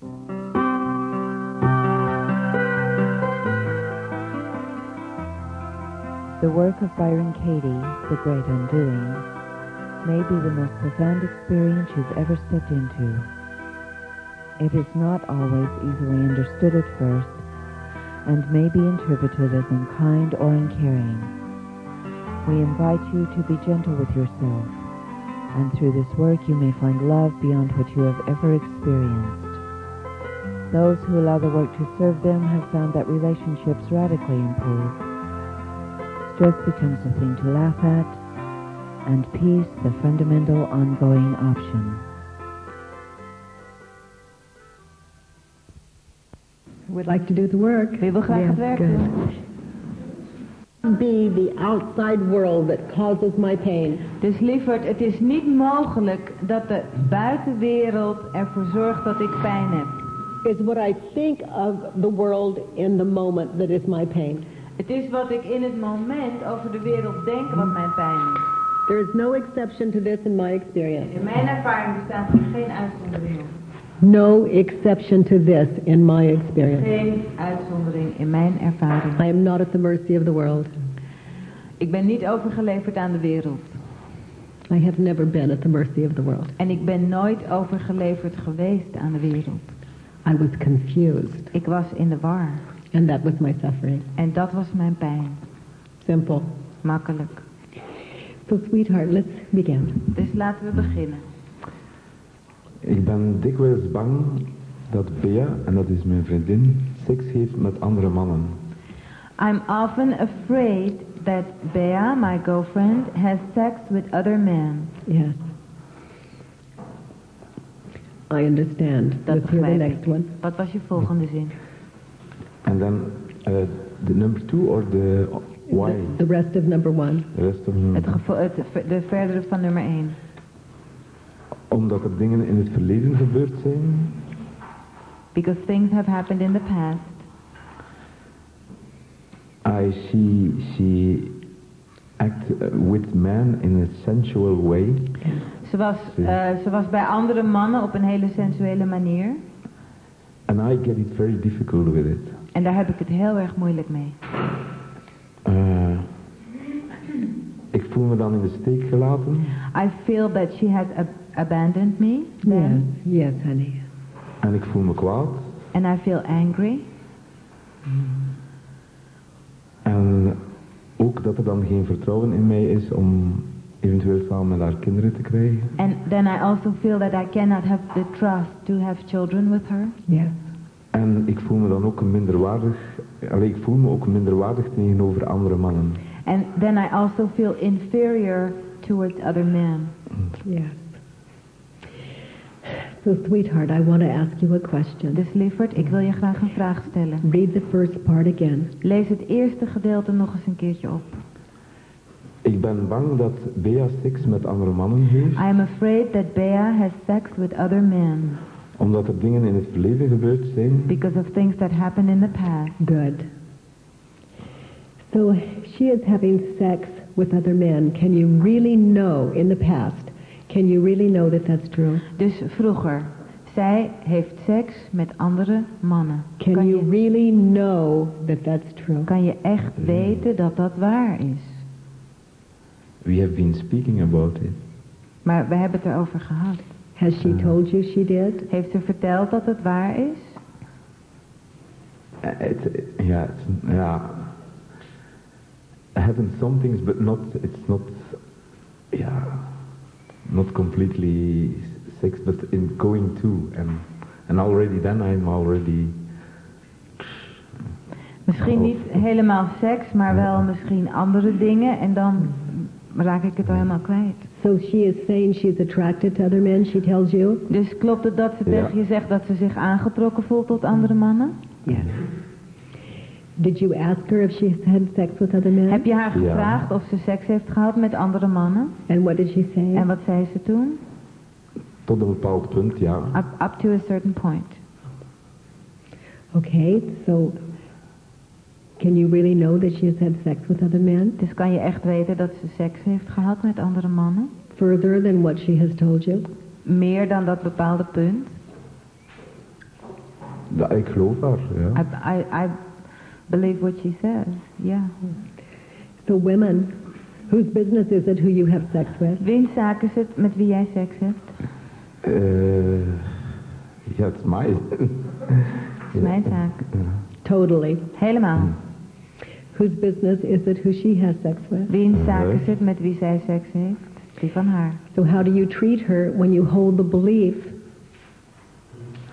The work of Byron Katie, The Great Undoing, may be the most profound experience you've ever stepped into. It is not always easily understood at first, and may be interpreted as unkind or uncaring. We invite you to be gentle with yourself, and through this work you may find love beyond what you have ever experienced. Those who allow the work to serve them have found that relationships radically improve stress becomes a thing to laugh at, and peace the fundamental ongoing option. Would like to do the work. Wie wil graag het werk good. doen? Be the outside world that causes my pain. Dus lieverd, het is niet mogelijk dat de buitenwereld ervoor zorgt dat ik pijn heb. It's what I think of the world in the moment that is my pain. Het is wat ik in het moment over de wereld denk wat mijn pijn is. There is no exception to this in my experience. In mijn ervaring bestaat er geen uitzondering op. No exception to this in my experience. Geen uitzondering in mijn ervaring. I am not at the mercy of the world. Ik ben niet overgeleverd aan de wereld. I have never been at the mercy of the world. En ik ben nooit overgeleverd geweest aan de wereld. I was confused, Ik was in de war. and that was my suffering. En dat was mijn pijn. Simple. Makkelijk. So, sweetheart, let's begin. Dus laten we beginnen. Ik ben dikwijls bang dat Bea, en dat is mijn vriendin, seks heeft met andere mannen. I'm often afraid that Bea, my girlfriend, has sex with other men. Yes. I understand. Dat Let's hear the next one. Wat was je volgende zin? En dan uh, de number two or the why? The, the rest of number one. The rest of Het gevo- het, de verdere van nummer 1. Omdat er dingen in het verleden gebeurd zijn. Because things have happened in the past. I see she act uh, with men in a sensual way. Ze was, eh, ze was bij andere mannen op een hele sensuele manier. And I get it very difficult with it. En daar heb ik het heel erg moeilijk mee. Uh, ik voel me dan in de steek gelaten. I feel that she has ab- abandoned me. Yes, Then, yes, honey. En ik voel me kwaad. And I feel angry. En ook dat er dan geen vertrouwen in mij is om eventueel samen met haar kinderen te krijgen. And then I also feel that I cannot have the trust to have children with her. Yes. En ik voel me dan ook minderwaardig. Allee, ik voel me ook minderwaardig tegenover andere mannen. And then I also feel inferior towards other men. Yes. So, sweetheart, I want to ask you a question. Dus lieverd, ik wil je graag een vraag stellen. Read the first part again. Lees het eerste gedeelte nog eens een keertje op. Ik ben bang dat Bea seks met andere mannen heeft. I am afraid that Bea has sex with other men Omdat er dingen in het verleden gebeurd zijn. because of things that happened in the past. Good. So, she is having sex with other men. Can you really know in the past? Can you really know that that's true? Dus vroeger, zij heeft seks met andere mannen. Can Kan you je, really know that that's true? kan je echt weten dat dat waar is? We have been speaking about it. Maar we hebben het erover gehad. Has she told you she did? Heeft ze verteld dat het waar is? Uh, It's, ja, it's, ja. Having some things, but not, it's not, yeah, not completely sex, but in going to, and, and already then I'm already, Misschien niet helemaal seks, maar wel misschien andere dingen. En dan raak ik het al helemaal kwijt. So she is saying she's attracted to other men, she tells you? Dus klopt het dat ze tegen je zegt dat ze zich aangetrokken voelt tot andere mannen? Yes. Did you ask her if she had sex with other men? Heb je haar Ja. gevraagd of ze seks heeft gehad met andere mannen? And what did she say? En wat zei ze toen? tot een bepaald punt, ja. Up, up to a certain point. Okay, so can you really know that she has had sex with other men? Dus kan je echt weten dat ze seks heeft gehad met andere mannen? Further than what she has told you? Meer dan dat bepaalde punt? Ja, ik geloof haar, ja. I, I, I believe what she says. Yeah. So women, whose business is it who you have sex with? Wiens zaak is het met wie jij seks hebt? Eh, ja, het is mij. Het is mijn zaak. Totally. Helemaal. Whose business is it who she has sex with? Wiens zaak is het met wie zij seks heeft? Die van haar. So how do you treat her when you hold the belief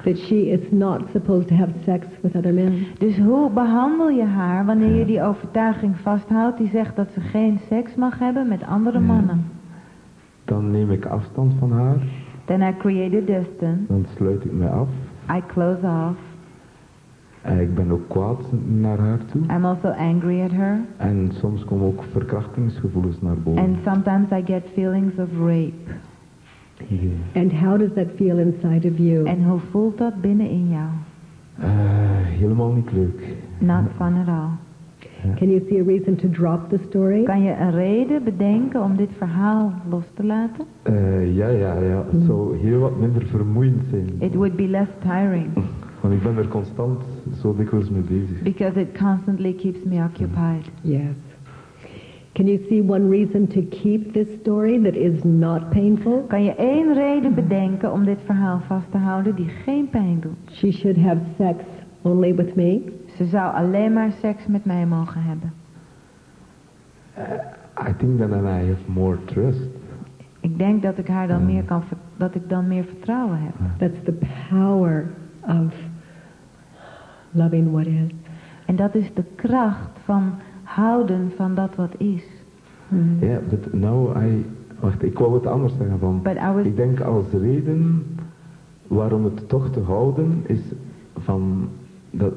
that she is not supposed to have sex with other men? Dus hoe behandel je haar wanneer je die overtuiging vasthoudt die zegt dat ze geen seks mag hebben met andere mannen? Dan neem ik afstand van haar. Then I create a distance. Dan sluit ik mij af. I close off. En ik ben ook kwaad naar haar toe. I'm also angry at her. En soms komen ook verkrachtingsgevoelens naar boven. And sometimes I get feelings of rape. Die, And how does that feel inside of you? En hoe voelt dat binnen in jou? eh, helemaal niet leuk. Not fun at all. Can you see a reason to drop the story? Kan je een reden bedenken om dit verhaal los te laten? Eh, ja, ja, ja. Het zou heel wat minder vermoeiend zijn. It would be less tiring Want ik ben er constant zo dikwijls mee bezig. because it constantly keeps me occupied. Yes. Can you see one reason to keep this story that is not painful? Kan je één reden bedenken om dit verhaal vast te houden die geen pijn doet? She should have sex only with me. Ze zou alleen maar seks met mij mogen hebben. I think that I have more trust. Ik denk dat ik haar dan meer kan, dat ik dan meer vertrouwen heb. That's the power of loving what is. En dat is de kracht van houden van dat wat is. Ja, but now I... Wacht, ik wou het anders zeggen van... But I was- Ik denk als reden waarom het toch te houden is van... Dat,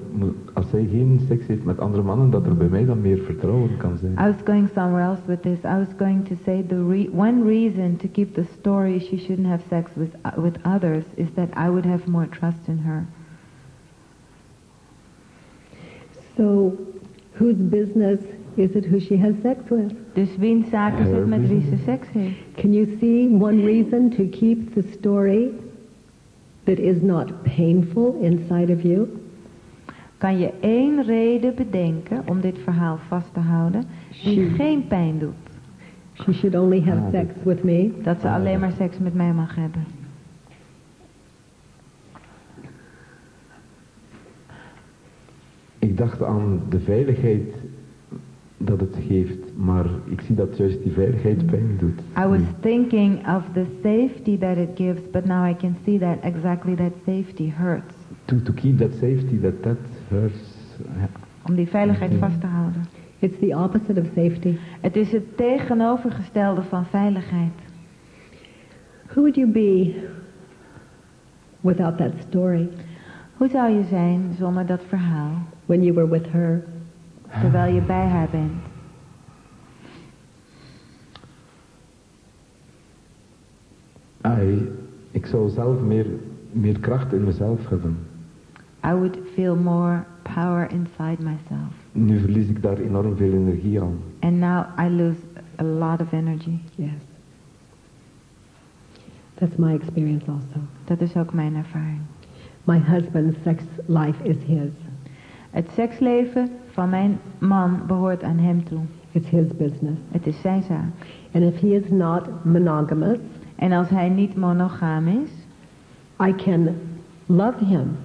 als zij geen seks heeft met andere mannen, dat er bij mij dan meer vertrouwen kan zijn. I was going somewhere else with this. I was going to say the re- one reason to keep the story she shouldn't have sex with with others is that I would have more trust in her. So, whose business is it who she has sex with? Dus wiens zaak is het met wie ze seks heeft? Can you see one reason to keep the story that is not painful inside of you? Kan je één reden bedenken om dit verhaal vast te houden die She- geen pijn doet? She should only have Ah, sex with me. Dat ze alleen maar seks met mij mag hebben. Ik dacht aan de veiligheid dat het geeft, maar ik zie dat juist die veiligheid pijn doet. I was thinking of the safety that it gives, but now I can see that exactly that safety hurts. To, to keep that safety, that that hurts. Om die veiligheid vast te houden. It's the opposite of safety. Het is het tegenovergestelde van veiligheid. Who would you be without that story Hoe zou je zijn zonder dat verhaal, when you were with her? terwijl je bij haar bent? I, ik zou zelf meer, meer kracht in mezelf hebben. I would feel more power inside myself. Nu verlies ik daar enorm veel energie aan. And now I lose a lot of energy. Yes. That's my experience also. Dat is ook mijn ervaring. My husband's sex life is his. Het seksleven van mijn man behoort aan hem toe. It's his business. Het is zijn zaak. And if he is not monogamous, En als hij niet monogaam is, I can love him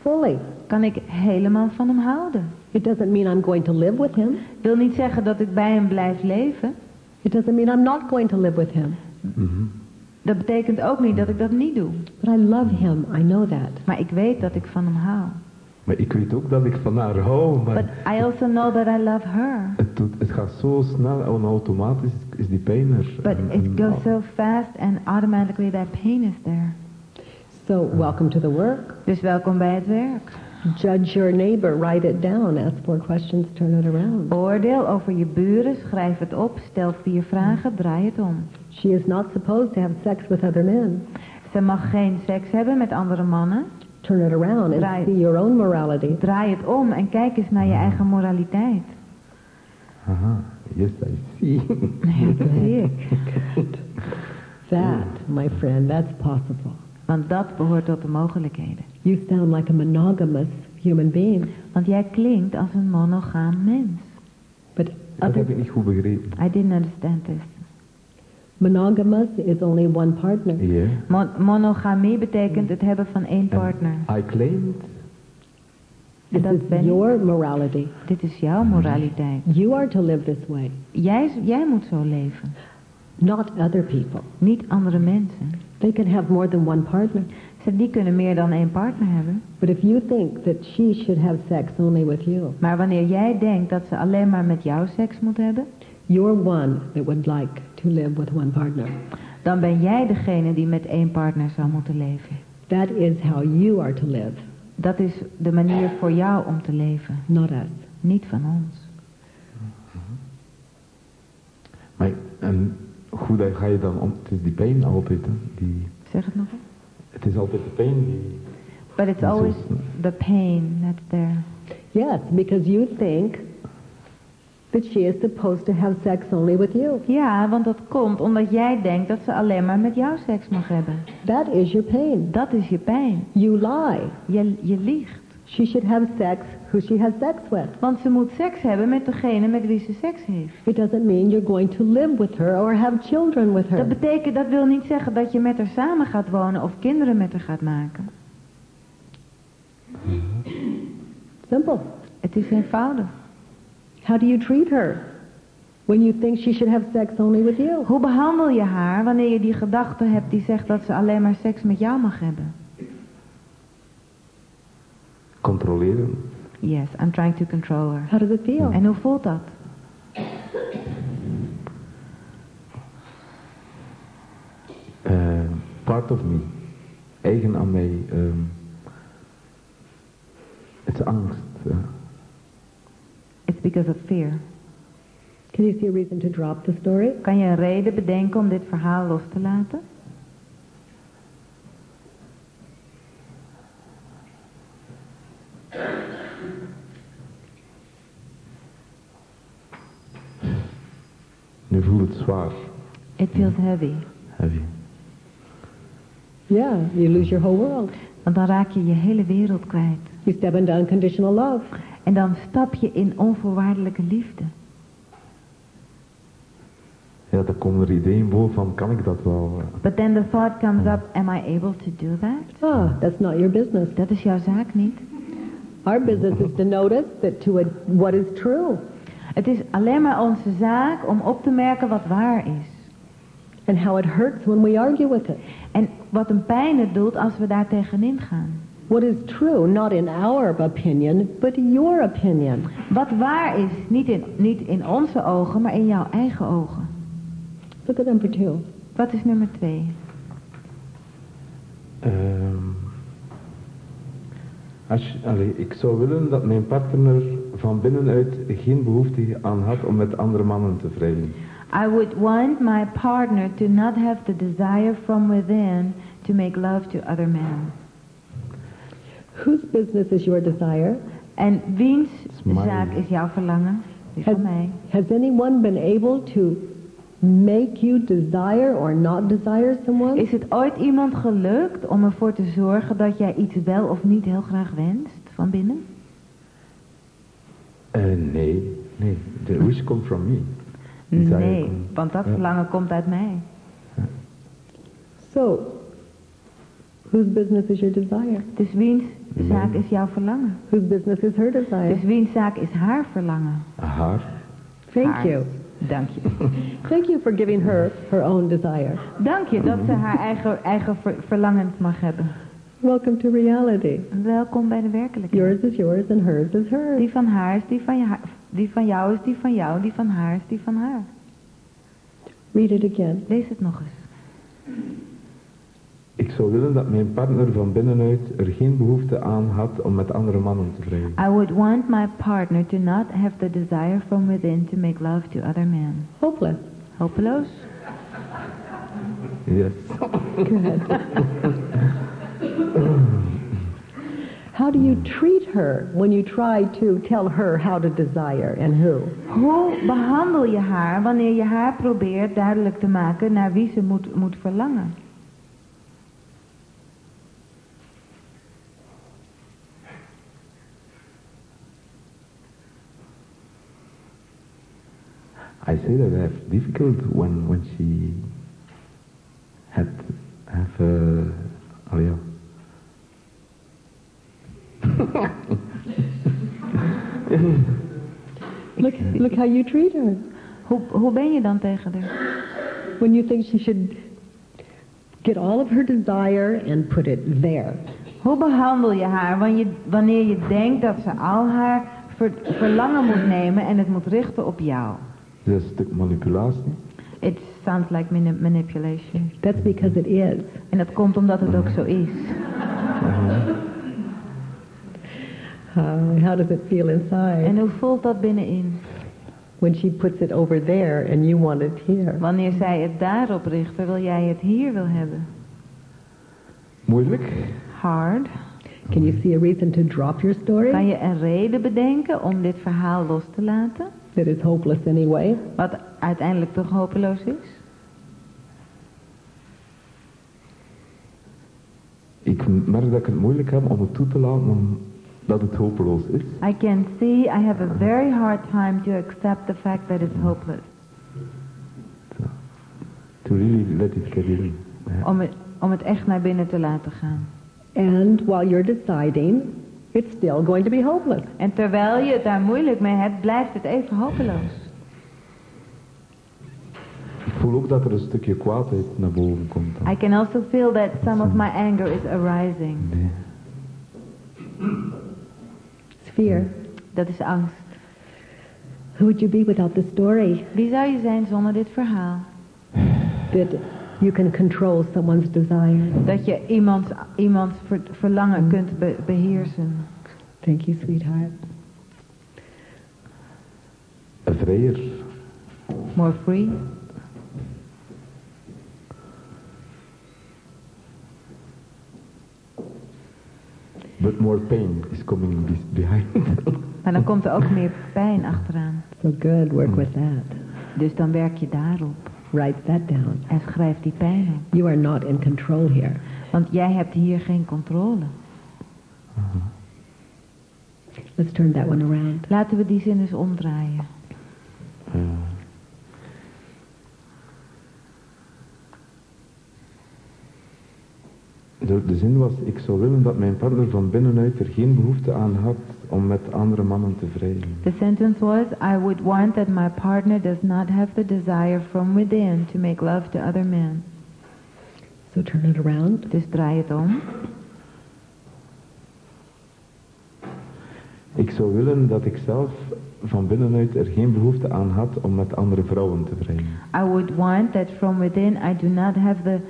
fully. kan ik helemaal van hem houden. It doesn't mean I'm going to live with him. wil niet zeggen dat ik bij hem blijf leven. It doesn't mean I'm not going to live with him. Dat betekent ook niet dat ik dat niet doe. But I love him. I know that. Maar ik weet dat ik van hem hou. Maar ik weet ook dat ik van haar hou, maar But I also know that I love her. het, doet, het gaat zo snel en automatisch is die pijn er. But En- it en- goes so fast and automatically that pain is there. So welcome to the work. Dus welkom bij het werk. Judge your neighbor. Write it down. Ask four questions. Turn it around. Oordeel over je buren, schrijf het op, stel vier vragen, draai het om. She is not supposed to have sex with other men. Ze mag geen seks hebben met andere mannen. Turn it around and Right. see your own morality. Draai het om en kijk eens naar je eigen moraliteit. Aha, yes I see. Ja, dat zie ik. That, my friend, that's possible. Want dat behoort tot de mogelijkheden. You sound like a monogamous human being. Want jij klinkt als een monogaam mens. But Dat heb ik niet goed begrepen. I didn't understand this. Monogamous is only one partner. Mon- monogamie betekent het hebben van één partner. I claimed This dat is ben ik. your morality. Dit is jouw moraliteit. You are to live this way, Jij, jij moet zo leven. not other people. Niet andere mensen. They can have more than one partner. Ze- Die kunnen meer dan één partner hebben. But if you think that she should have sex only with you, Maar wanneer jij denkt dat ze alleen maar met jou seks moet hebben, you're one that would like to live with one partner. dan ben jij degene die met één partner zou moeten leven. That is how you are to live, Dat is de manier voor jou om te leven, not us. niet van ons. Maar en hoe ga je dan om? Het is die pijn altijd, hè? Die, Zeg het nog eens. het is altijd de pijn die... But it's always the pain that's there. Yes, because you think that she is supposed to have sex only with you. Ja, want dat komt omdat jij denkt dat ze alleen maar met jou seks mag hebben. That is your pain. Dat is je pijn. You lie. Je, je liegt. She should have sex who she has sex with. Want ze moet seks hebben met degene met wie ze seks heeft. It doesn't mean you're going to live with her or have children with Dat her. betekent, dat wil niet zeggen dat je met haar samen gaat wonen of kinderen met haar gaat maken. Simple. Het is eenvoudig. How do you treat her when you think she should have sex only with you? Hoe behandel je haar wanneer je die gedachte hebt die zegt dat ze alleen maar seks met jou mag hebben? Controleren. Yes, I'm trying to control her. How does it feel? En hoe voelt dat? Eh, part of me. Eigen aan mij. ehm, het is angst. ja. It's because of fear. Can you see a reason to drop the story? Kan je een reden bedenken om dit verhaal los te laten? Nu voelt het zwaar. It feels heavy. Heavy. Yeah, you lose your whole world. Want dan raak je je hele wereld kwijt. You step into unconditional love. En dan stap je in onvoorwaardelijke liefde. Ja, dan komen er ideeën boven van, kan ik dat wel? But then the thought comes up, am I able to do that? Ah, that's not your business. Dat is jouw zaak niet. Our business is to notice that to a, what is true Het is alleen maar onze zaak om op te merken wat waar is. and how it hurts when we argue with it. En wat een pijn het doet als we daar tegenin gaan. What is true, not in our opinion, but your opinion. Wat waar is, niet in, niet in onze ogen, maar in jouw eigen ogen. Look at number two. Wat is nummer twee? Ehm, als allee, ik zou willen dat mijn partner van binnenuit geen behoefte aan had om met andere mannen te vrijen. I would want my partner to not have the desire from within to make love to other men. Whose business is your desire? En wiens zaak is jouw verlangen? Die Has, van mij. has anyone been able to make you desire or not desire someone? Is het ooit iemand gelukt om ervoor te zorgen dat jij iets wel of niet heel graag wenst van binnen? Eh, nee, nee. The wish comes from me. Desire Nee, komt- want dat verlangen komt uit mij. So, whose business is your desire? Dus wiens Nee. zaak is jouw verlangen? Whose business is her desire? Dus wiens zaak is haar verlangen? Haar. Thank Haar. you. Dank je. Thank you for giving her her own desire. Dank je dat ze haar eigen, eigen ver- verlangens mag hebben. Welcome to reality. Welkom bij de werkelijkheid. Yours is yours and hers is hers. Die van haar is die van, je, die van jou is die van jou, die van haar is die van haar. Read it again. Lees het nog eens. Ik zou willen dat mijn partner van binnenuit er geen behoefte aan had om met andere mannen te vrijen. I would want my partner to not have the desire from within to make love to other men. Hopeless. Hopeloos? Yes. Good. how do you treat her when you try to tell her how to desire and who? Hoe behandel je haar wanneer je haar probeert duidelijk te maken naar wie ze moet, moet verlangen? I say that I have difficult when when she had have uh, oh yeah. Look, look how you treat her. Hoe, hoe ben je dan tegen haar? When you think she should get all of her desire and put it there. Hoe behandel je haar wanneer je, wanneer je denkt dat ze al haar ver- verlangen moet nemen en het moet richten op jou? Dat is een stuk manipulatie. It sounds like mani- manipulation. That's because it is. En dat komt omdat het ook zo is. Uh, how does it feel inside En hoe voelt dat binnenin? when she puts it over there and you want it here? Wanneer zij het daarop richt, terwijl jij het hier wil hebben. Moeilijk. Hard. Can you see a reason to drop your story? Kan je een reden bedenken om dit verhaal los te laten? That is hopeless anyway. Wat uiteindelijk toch hopeloos is? Ik merk dat ik het moeilijk heb om het toe te laten dat het hopeloos is. I can see I have a very hard time to accept the fact that it's hopeless. To really let it get in. Om het, om het echt naar binnen te laten gaan. And while you're deciding, it's still going to be hopeless. En terwijl je het daar moeilijk mee hebt, blijft het even hopeloos. Ik voel ook dat er een stukje kwaadheid naar boven komt. dan. I can also feel that some of my anger is arising. Nee. It's fear. Dat is angst. Who would you be without the story? Wie zou je zijn zonder dit verhaal? That you can control someone's desire. Dat je iemands, iemands ver- verlangen kunt be- beheersen. Thank you, sweetheart. Vrijer. More free. But more pain is coming be- behind. Maar dan komt er ook meer pijn achteraan. So good. Work with that. Dus dan werk je daarop. Write that down. En schrijf die pijn op. You are not in control here. Want jij hebt hier geen controle. Let's turn that one around. Laten we die zin eens omdraaien. Eh, de, de zin was, ik zou willen dat mijn partner van binnenuit er geen behoefte aan had om met andere mannen te vrijen. The sentence was, I would want that my partner does not have the desire from within to make love to other men. So turn it around. Dus draai het om. Ik zou willen dat ik zelf van binnenuit er geen behoefte aan had om met andere vrouwen te vrijen. I would want that from within I do not have the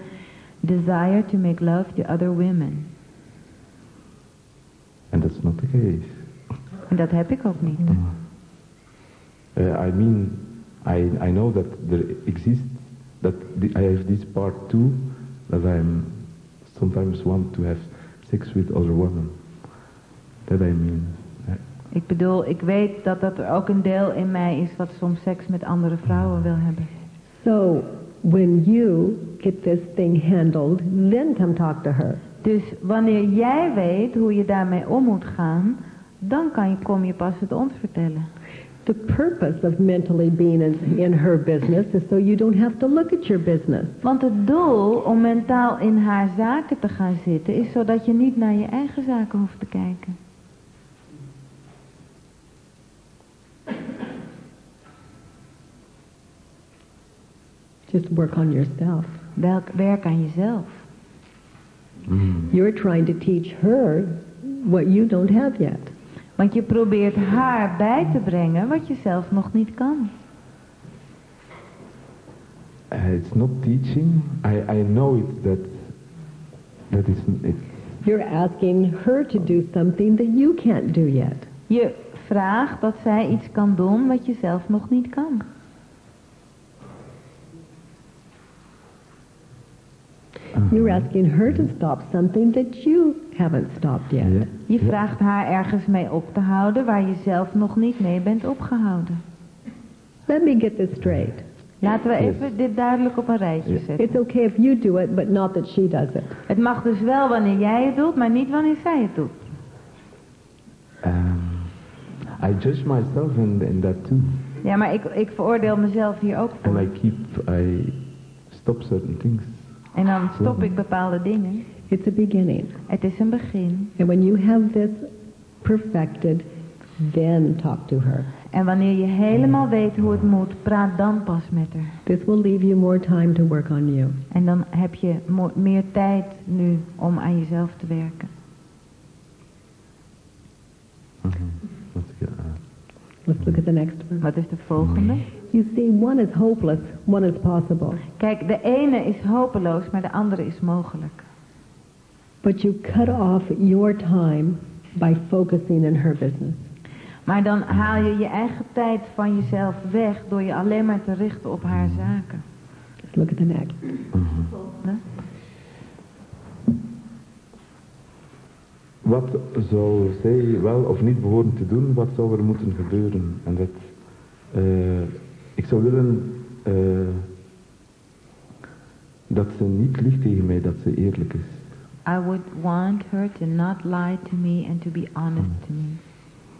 desire to make love to other women. And that's not the case. En dat heb ik ook niet. Uh, I mean, I, I know that there exists, that the, I have this part too, that I'm sometimes want to have sex with other women. That I mean. Uh, Ik bedoel, ik weet dat dat er ook een deel in mij is wat soms seks met andere vrouwen wil hebben. So when you get this thing handled, then come talk to her. Dus wanneer jij weet hoe je daarmee om moet gaan, dan kan je, kom je pas het ons vertellen. The purpose of mentally being in, in her business is so you don't have to look at your business. Want het doel om mentaal in haar zaken te gaan zitten is zodat je niet naar je eigen zaken hoeft te kijken. Just work on yourself. Welk werk aan jezelf. mm. You're trying to teach her what you don't have yet. Want je probeert haar bij te brengen wat je zelf nog niet kan. Uh, it's not teaching. I, I know it that that is it. You're asking her to do something that you can't do yet. Je vraagt dat zij iets kan doen wat je zelf nog niet kan. You're asking her to stop something that you haven't stopped yet. Je vraagt haar ergens mee op te houden waar je zelf nog niet mee bent opgehouden. Let me get this straight. Laten we Yes. even dit duidelijk op een rijtje Yes. zetten. It's okay if you do it, but not that she does it. Het mag dus wel wanneer jij het doet, maar niet wanneer zij het doet. Um, I judge myself in, in that too. Ja, maar ik, ik veroordeel mezelf hier ook and voor. I keep, I stop certain things. En dan stop ik bepaalde dingen. It's a beginning. Het is een begin. And when you have this perfected, then talk to her. En wanneer je helemaal weet hoe het moet, praat dan pas met haar. This will leave you more time to work on you. En dan heb je meer tijd nu om aan jezelf te werken. Good. Uh, Let's look at the next one. Wat is de volgende? You see, one is hopeless, one is possible. Kijk, de ene is hopeloos, maar de andere is mogelijk. But you cut off your time by focusing in her business. Maar dan haal je je eigen tijd van jezelf weg door je alleen maar te richten op haar zaken. Let's look at the next. Ne? Wat zou zij wel of niet behoren te doen? Wat zou er moeten gebeuren? En dat, eh, ik zou willen eh, dat ze niet liegt tegen mij, dat ze eerlijk is. I would want her to not lie to me and to be honest to me.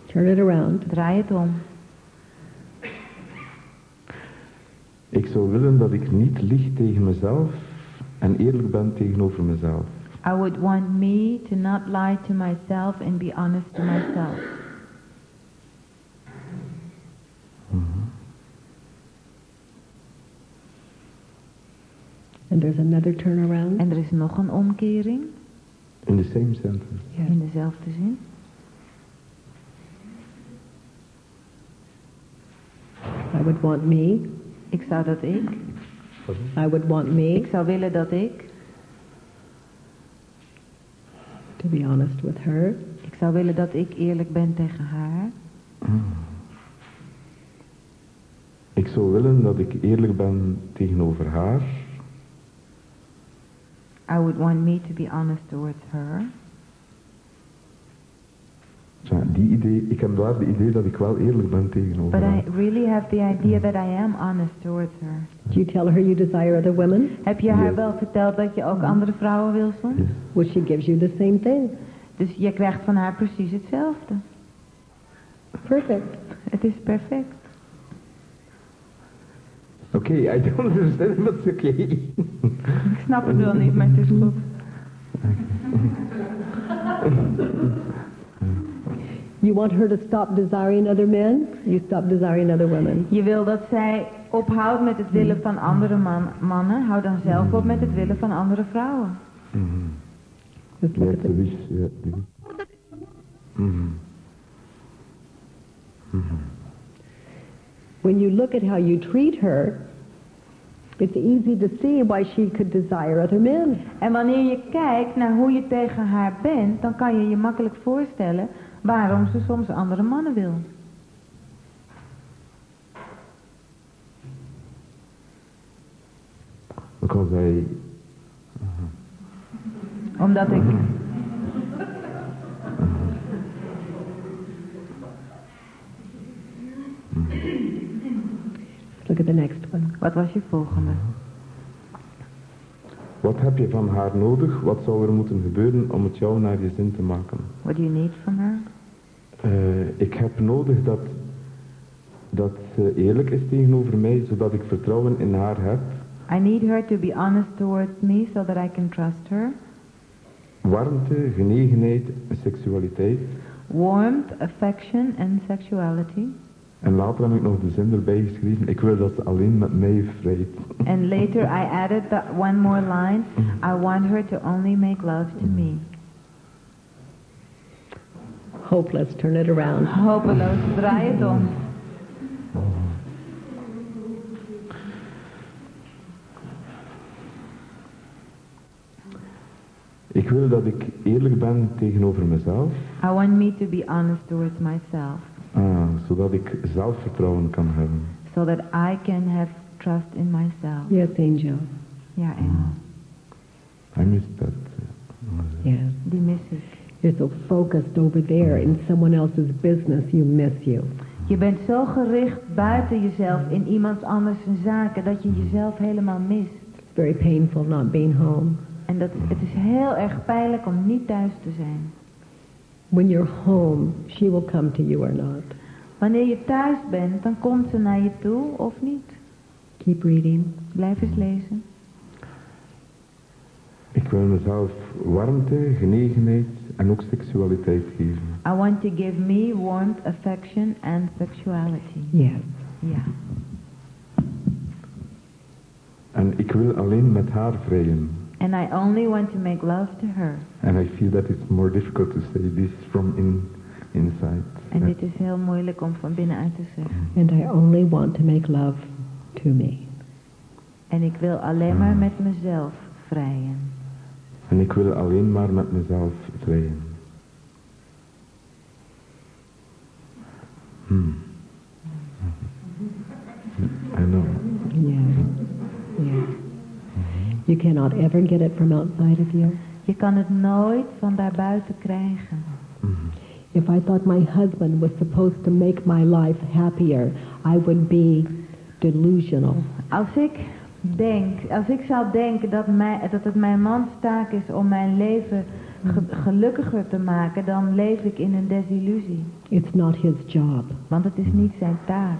Turn it around. Draai het om. Ik zou willen dat ik niet lieg tegen mezelf en eerlijk ben tegenover mezelf. I would want me to not lie to myself and be honest to myself. And there's another turnaround. En er is nog een omkering In the same sentence. Yes. in dezelfde zin. I would want me. Ik zou dat ik. I would want me Ik zou willen dat ik. to be honest with her. Ik zou willen dat ik eerlijk ben tegen haar. Ik zou willen dat ik eerlijk ben tegenover haar. I would want me to be honest towards her. Ja, die idee, ik heb daar de idee dat ik wel eerlijk ben tegenover But I really have the idea that I am honest towards her. Do you tell her you desire other women? Heb je haar Yes. wel verteld dat je ook mm-hmm. andere vrouwen wil soms? Yes. Well, she gives you the same thing. Dus je krijgt van haar precies hetzelfde. Perfect. Het is perfect. Oké, I don't understand, but it's okay. Ik snap het wel niet, maar het is goed. You want her to stop desiring other men? You stop desiring other women. Je wil dat zij ophoudt met het willen van andere man, mannen. Hou dan zelf op met het willen van andere vrouwen. Mhm. Let's Ja, look at de the, wish, ja, de wish. Mhm. When you look at how you treat her, it's easy to see why she could desire other men. En wanneer je kijkt naar hoe je tegen haar bent, dan kan je je makkelijk voorstellen waarom ze soms andere mannen wil. Because I, Omdat ik... Let's Wat was je volgende? wat heb je van haar nodig? Wat zou er moeten gebeuren om het jou naar je zin te maken? What do you need from her? Eh, ik heb nodig dat, dat ze eerlijk is tegenover mij, zodat ik vertrouwen in haar heb. I need her to be honest towards me so that I can trust her. Warmte, genegenheid, seksualiteit. Warmth, affection and sexuality. En later heb ik nog de zin erbij geschreven. Ik wil dat ze alleen met mij vrijt. And later I added that one more line. I want her to only make love to me. Hopeless. Turn it around. Hopeloos, draai het om. Ik wil dat ik eerlijk ben tegenover mezelf. I want me to be honest towards myself. Ah, zodat ik zelfvertrouwen kan hebben. So that I can have trust in myself. Yes, Angel. Ja, en I miss that. Yes. die mis ik. You're so focused over there in someone else's business, you miss you. Je bent zo gericht buiten jezelf in iemand anders zijn zaken dat je jezelf helemaal mist. It's very painful not being home. En dat, het is heel erg pijnlijk om niet thuis te zijn. When you're home, she will come to you or not. Wanneer je thuis bent, dan komt ze naar je toe of niet. Keep reading. Blijf eens lezen. Ik wil mezelf warmte, genegenheid en ook seksualiteit geven. I want to give me warmth, affection and sexuality. Yes. Ja. En ik wil alleen met haar vrijen. And I only want to make love to her. And I feel that it's more difficult to say this from in, inside. En dit is heel moeilijk om van binnenuit te zeggen. And I only want to make love to me. En ik wil alleen maar met mezelf vrijen. En ik wil alleen maar met mezelf vrijen. Hmm. I know. You cannot ever get it from outside of you. Je kan het nooit van daarbuiten krijgen. Mhm. If I thought my husband was supposed to make my life happier, I would be delusional. Als ik denk, als ik zou denken dat, mij, dat het mijn mans taak is om mijn leven ge- gelukkiger te maken, dan leef ik in een desillusie. It's not his job. Want het is niet zijn taak.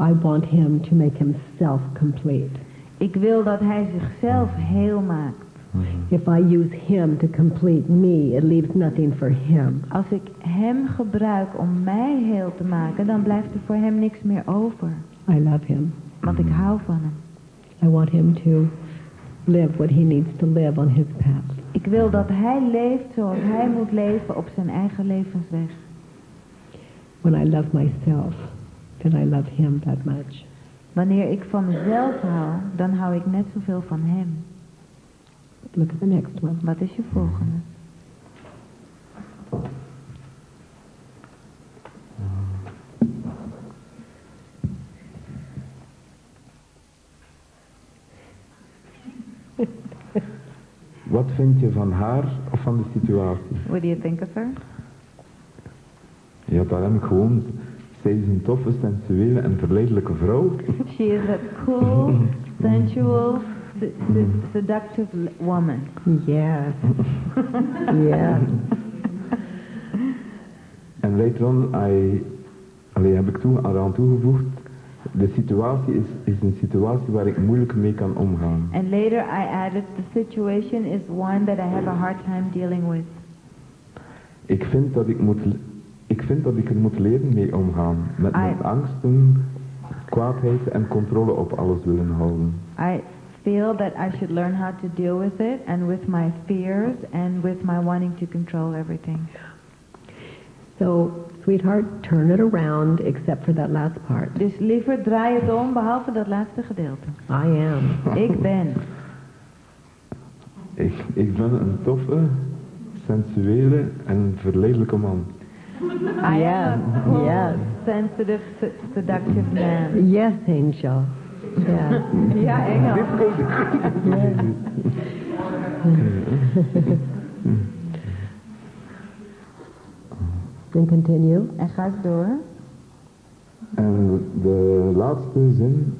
I want him to make himself complete. Ik wil dat hij zichzelf heel maakt. If I use him to complete me, it leaves nothing for him. Als ik hem gebruik om mij heel te maken, dan blijft er voor hem niks meer over. I love him. Want ik hou van hem. I want him to live what he needs to live on his path. Ik wil dat hij leeft zoals hij moet leven op zijn eigen levensweg. When I love myself, then I love him that much. Wanneer ik van mezelf hou, dan hou ik net zoveel van hem. Look at the next one. Wat is je volgende? Wat vind je van haar of van de situatie? What do you think of her? Ja, daar heb ik gewoon... Zij is een toffe, sensuele en verleidelijke vrouw. She is a cool, sensual, se- se- seductive woman. Yes. yes. En later on, I, allee, heb ik toe, eraan toegevoegd... De situatie is, is een situatie waar ik moeilijk mee kan omgaan. And later I added, the situation is one that I have a hard time dealing with. Ik vind dat ik moet... Ik vind dat ik er moet leren mee omgaan. Met mijn angsten, kwaadheid en controle op alles willen houden. I feel that I should learn how to deal with it and with my fears and with my wanting to control everything. So, sweetheart, turn it around except for that last part. Dus liever draai het om, behalve dat laatste gedeelte. I am. Ik ben. Ik, ik ben een toffe, sensuele en verleidelijke man. I Yes, am a cool, yes. sensitive, se- seductive man. Yes, angel. Yes. Ja, Engel. and continue. En ga eens door. En de laatste zin...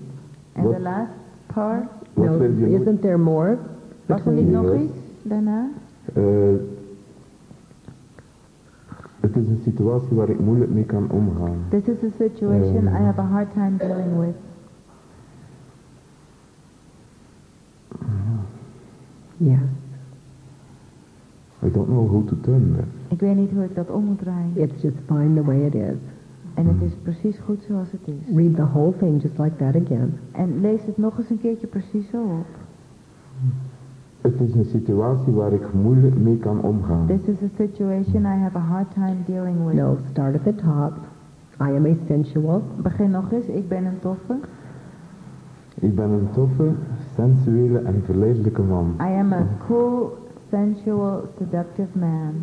En Wat- de laatste part. No, wil je nooit- isn't there more? Was er niet nog Yes. iets daarna? Het is een situatie waar ik moeilijk mee kan omgaan. This is a situation Um, I have a hard time dealing with. Yes. I don't know how to turn that. Ik weet niet hoe ik dat om moet draaien. It's just fine the way it is. En het is precies goed zoals het is. Read the whole thing just like that again. En lees het nog eens een keertje precies zo op. Het is een situatie waar ik moeilijk mee kan omgaan. This is a situation I have a hard time dealing with. No, start at the top. I am a sensual. Begin nog eens. Ik ben een toffe. Ik ben een toffe, sensuele en verleidelijke man. I am a cool, sensual, seductive man.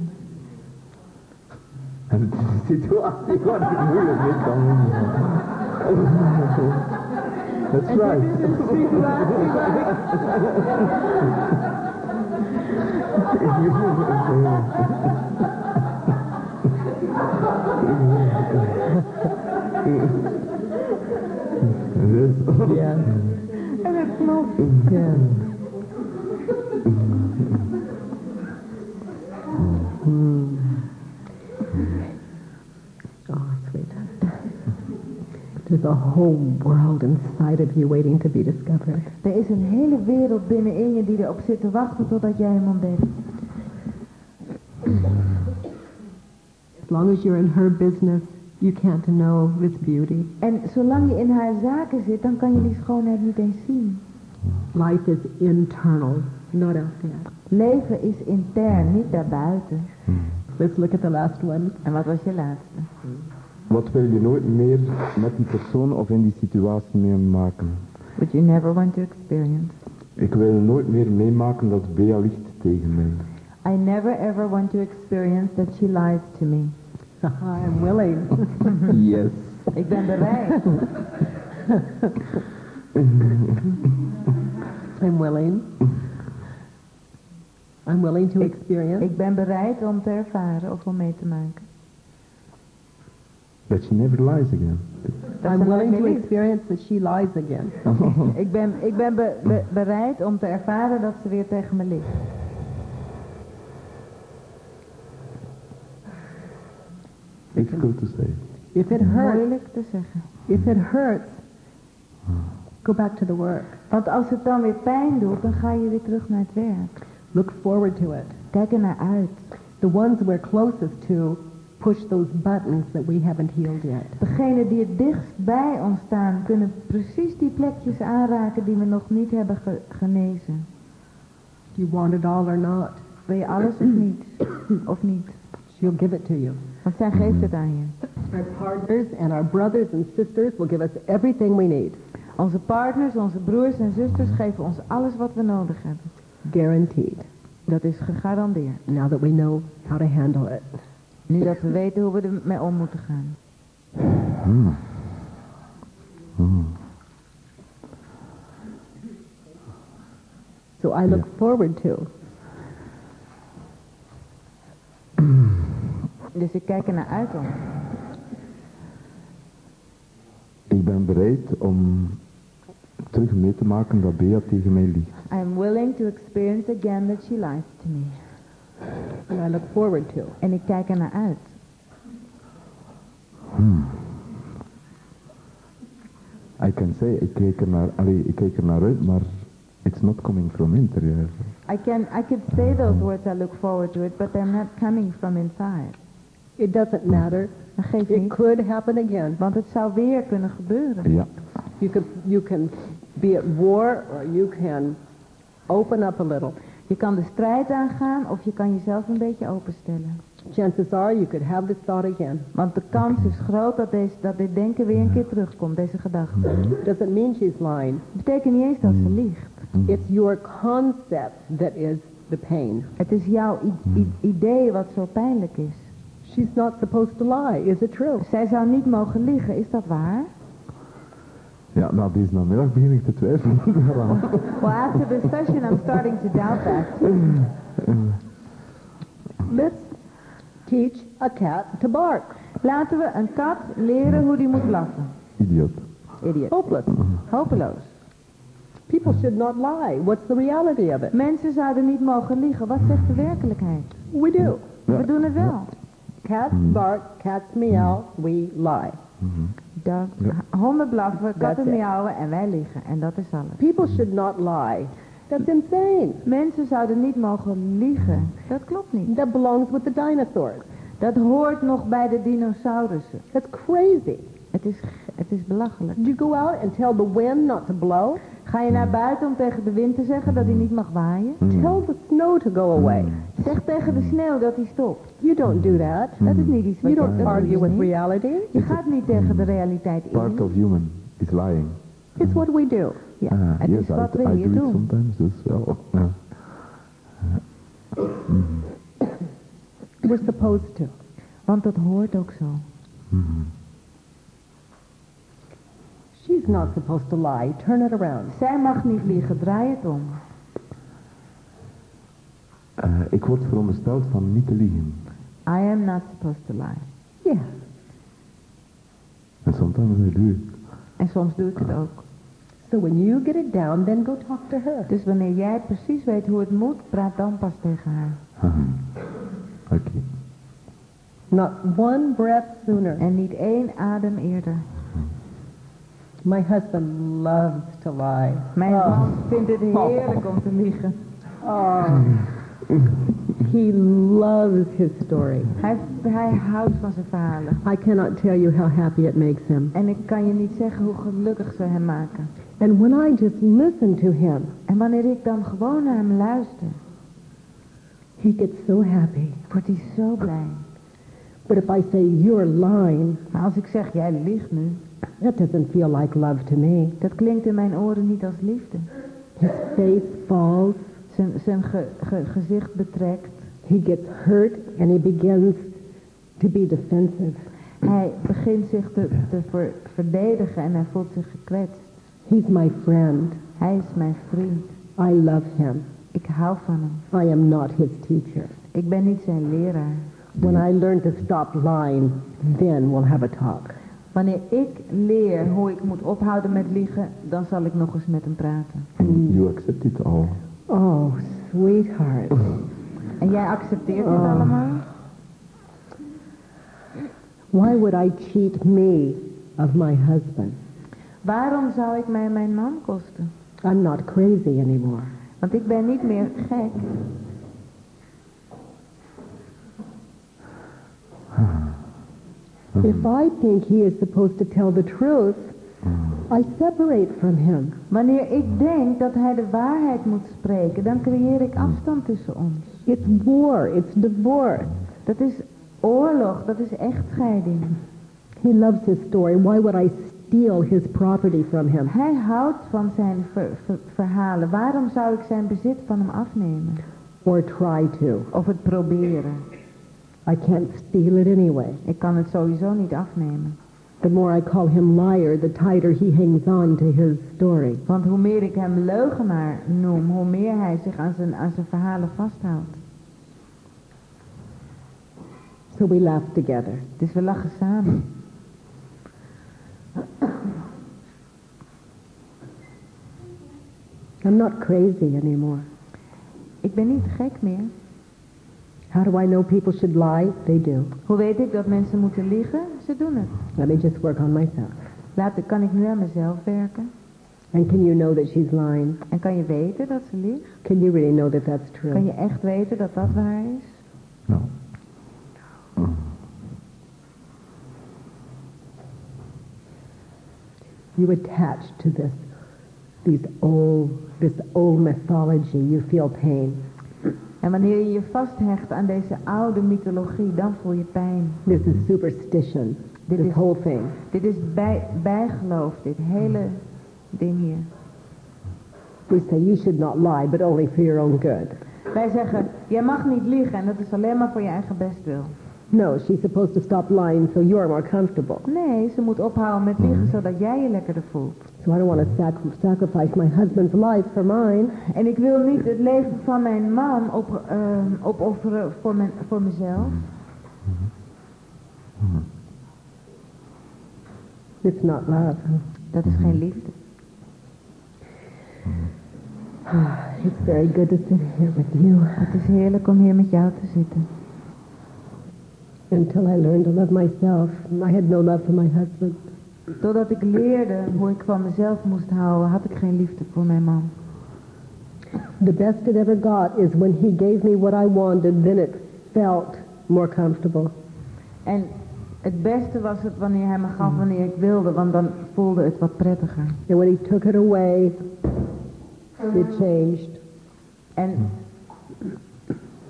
En het is een situatie waar ik moeilijk mee kan omgaan. That's right. Yes. Yes. Yes. Hmm. Oh, sweetheart. There's a whole world inside of you waiting to be discovered. Er is een hele wereld binnenin je die erop zit te wachten totdat jij hem ontdekt. As long as you're in her business, you can't know its beauty. En zolang je in haar zaken zit, dan kan je die schoonheid niet eens zien. Life is internal, not out there. Leven is intern, niet daarbuiten. Let's look at the last one. En wat was je laatste? Wat wil je nooit meer met die persoon of in die situatie meemaken? Would you never want to experience? Ik wil nooit meer meemaken dat Bea liegt tegen mij. I never ever want to experience that she lies to me. I'm willing. Yes. Ik ben bereid. I'm willing. I'm willing to experience. Ik ben bereid om te ervaren of om mee te maken. That she never lies again. Dat I'm willing to experience that she lies again. Ik ben, ik ben be- be- bereid om te ervaren dat ze weer tegen me ligt. Difficult to say. If it hurts, Moeilijk te zeggen. if it hurts, go back to the work. Want als het dan weer pijn doet, dan ga je weer terug naar het werk. Look forward to it. Kijk er naar uit. The ones we're closest to push those buttons that we haven't healed yet. Degenen die het dichtst bij ons staan, kunnen precies die plekjes aanraken die we nog niet hebben ge- genezen. Do you want it all or not? Wil je alles of niet? Of niet? She'll give it to you. Want zij geeft het aan je. Our partners and our brothers and sisters will give us everything we need. Onze partners, onze broers en zusters geven ons alles wat we nodig hebben. Guaranteed. Dat is gegarandeerd. Now that we know how to handle it. Nu dat we weten hoe we ermee om moeten gaan. So I look forward to Dus ik kijk er naar uit om. Ik ben bereid om terug mee te maken dat Bea tegen mij liegt. I am willing to experience again that she lies to me. And I look forward to. En ik kijk er naar uit. I can say, ik kijk er naar, allee, ik kijk er naar uit, maar it's not coming from interieur. I can I could say those words, I look forward to it, but they're not coming from inside. It doesn't matter. Dat geeft It niet, could happen again. want het zou weer kunnen gebeuren. Ja. You can you can be at war or you can open up a little. Je kan de strijd aangaan of je kan jezelf een beetje openstellen. Chances are you could have this thought again. Want de kans is groot dat, deze, dat dit denken weer een keer terugkomt, deze gedachte. Doesn't mean she's lying. Het betekent niet eens dat ze liegt. It's your concept that is the pain. Het is jouw idee wat zo pijnlijk is. She's not supposed to lie. Is it true? Zij zou niet mogen liegen, is dat waar? Ja, na deze namiddag begin ik te twijfelen. Well, after the session I'm starting to doubt that. Let's teach a cat to bark. Laten we een kat leren hoe die moet blaffen. Idioot. Idiot. Hopeless. Hopeloos. People should not lie. What's the reality of it? Mensen zouden niet mogen liegen. Wat zegt de werkelijkheid? We do. Ja. We doen het wel. Cats bark, cats meow, we lie. Dat. Honden blaffen, katten miauwen en wij liegen. En dat is alles. People should not lie. That's insane. Mensen zouden niet mogen liegen. Dat klopt niet. That belongs with the dinosaurs. Dat hoort nog bij de dinosaurussen. That's crazy. Het is, g- het is belachelijk. Did you go out and tell the wind not to blow? Ga je naar buiten om tegen de wind te zeggen dat hij niet mag waaien? Tell the snow to go away. Zeg tegen de sneeuw dat hij stopt. You don't do that. Dat is niet iets wat You je don't argue with reality. Je gaat niet tegen de realiteit Part in. of human is lying. It's what we do. Ja, Ah, het yes, is I, wat we I hier do doen. sometimes, dus wel. Ja. We're supposed to. Want dat hoort ook zo. She's not supposed to lie. Turn it around. Zij mag niet liegen, draai het om. Eh, ik word verondersteld van niet te liegen. I am not supposed to lie. Yeah. En sometimes I do it. En soms doe ik het ook. So when you get it down, then go talk to her. Dus wanneer jij precies weet hoe het moet, praat dan pas tegen haar. Oké. Not one breath sooner. En niet één adem eerder. My husband loves to lie. Mijn Oh. man vindt het heerlijk om te liegen. Oh. He loves his story. Hij, hij houdt van zijn verhalen. I cannot tell you how happy it makes him. En ik kan je niet zeggen hoe gelukkig ze hem maken. And when I just listen to him, En wanneer ik dan gewoon naar hem luister, he gets so happy. wordt hij zo blij. But if I say you're lying, Maar als ik zeg, jij liegt nu, that doesn't feel like love to me. dat klinkt in mijn oren niet als liefde. His face falls. Zijn, zijn ge- ge- gezicht betrekt. He gets hurt and he begins to be defensive. Hij begint zich te, te ver- verdedigen en hij voelt zich gekwetst. He's my friend. Hij is mijn vriend. I love him. Ik hou van hem. I am not his teacher. Ik ben niet zijn leraar. When I learn to stop lying, then we'll have a talk. Wanneer ik leer hoe ik moet ophouden met liegen, dan zal ik nog eens met hem praten. You accept it all. Oh, sweetheart. En jij accepteert dit Oh. allemaal? Why would I cheat me of my husband? Waarom zou ik mij mijn man kosten? I'm not crazy anymore. Want ik ben niet meer gek. If I think he is supposed to tell the truth, I separate from him. Wanneer ik denk dat hij de waarheid moet spreken, dan creëer ik afstand tussen ons. It's war. It's divorce. Dat is oorlog, dat is echtscheiding. He loves his story. Why would I steal his property from him? Hij houdt van zijn ver- ver- verhalen. Waarom zou ik zijn bezit van hem afnemen? Or try to? Of het proberen? I can't steal it anyway. Ik kan het sowieso niet afnemen. The more I call him liar, the tighter he hangs on to his story. Want hoe meer ik hem leugenaar noem, hoe meer hij zich aan zijn, aan zijn verhalen vasthoudt. So we laugh together. Dus we lachen samen. I'm not crazy anymore. Ik ben niet gek meer. How do I know people should lie? They do. Hoe weet ik dat mensen moeten liegen? Ze doen het. Let me just work on myself. Laat, kan ik nu aan mezelf werken? And can you know that she's lying? En kan je weten dat ze liegt? Can you really know that that's true? Kan je echt weten dat dat waar is? No. Mm. You attach to this, these old, this old mythology. You feel pain. En wanneer je je vasthecht aan deze oude mythologie, dan voel je pijn. This is superstition. Dit This is- whole thing. Dit is bij, bijgeloof, dit hele ding hier. We say you should not lie, but only for your own good. Wij zeggen, jij mag niet liegen en dat is alleen maar voor je eigen bestwil. No, she's supposed to stop lying so you're more comfortable. Nee, ze moet ophouden met liegen zodat jij je lekkerder voelt. So I don't want to sac- sacrifice my husband's life for mine. En ik wil niet het leven van mijn man op, ehm, opofferen voor, mijn, voor mezelf. Mm-hmm. It's not love. Dat is geen liefde. Ah, it's very good to sit here with you Het is heerlijk om hier met jou te zitten. until I learned to love myself. I had no love for my husband. Totdat ik leerde hoe ik van mezelf moest houden, had ik geen liefde voor mijn man. The best it ever got is when he gave me what I wanted, then it felt more comfortable. En het beste was het wanneer hij me gaf wanneer ik wilde, want dan voelde het wat prettiger. And when he took it away, it changed. En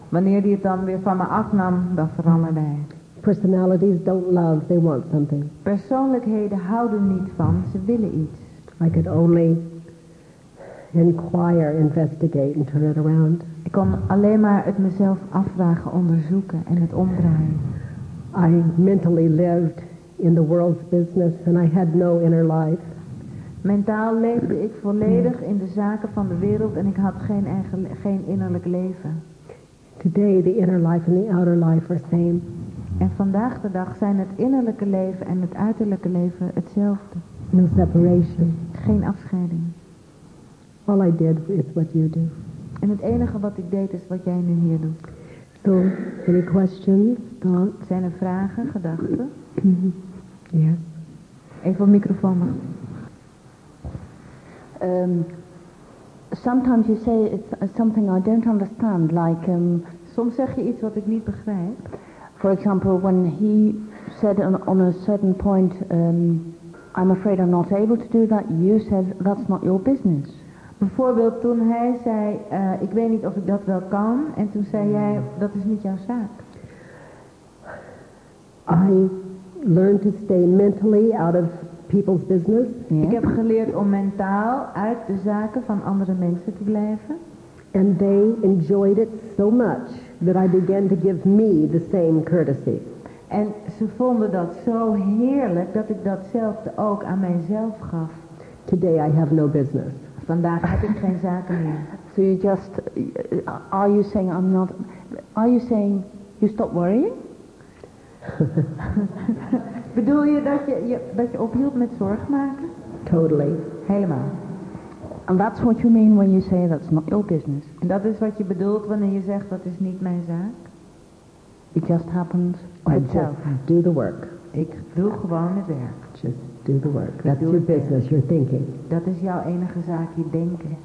wanneer hij het dan weer van me afnam, dan veranderde hij. Personalities don't love, they want something. Persoonlijkheden houden niet van, ze willen iets. I could only inquire, investigate, and turn it around. Ik kon alleen maar het mezelf afvragen, onderzoeken en het omdraaien. I mentally lived in the world's business and I had no inner life. Mentaal leefde ik volledig in de zaken van de wereld en ik had geen, eigen, geen innerlijk leven. Today, the inner life and the outer life are same. En vandaag de dag zijn het innerlijke leven en het uiterlijke leven hetzelfde. No separation. Geen afscheiding. All I did is what you do. En het enige wat ik deed is wat jij nu hier doet. So, any questions, thoughts? Zijn er vragen, gedachten? Yes. Even op microfoon um, sometimes you say it's uh, something I don't understand, like, um, Soms zeg je iets wat ik niet begrijp. For example, when he said on, on a certain point, um, I'm afraid I'm not able to do that, you said that's not your business. Bijvoorbeeld toen hij zei, eh, ik weet niet of ik dat wel kan. En toen zei jij, dat is niet jouw zaak. I learned to stay mentally out of people's business. Ik heb geleerd om mentaal uit de zaken van andere mensen te blijven. And they enjoyed it so much that I began to give me the same courtesy. En ze vonden dat zo heerlijk dat ik datzelfde ook aan mijzelf gaf. Today I have no business. Vandaag heb ik geen zaken meer. So you just, are you saying I'm not, are you saying you stop worrying? Bedoel je dat je, je, dat je ophield met zorg maken? Totally. Helemaal. And that's what you mean when you say that's not your business. En dat is wat je bedoelt wanneer je zegt dat is niet mijn zaak? It just happens I itself. just do the work. Ik doe gewoon het werk. Just do the work. That's your business, your thinking. Dat is jouw enige zaak, je denken.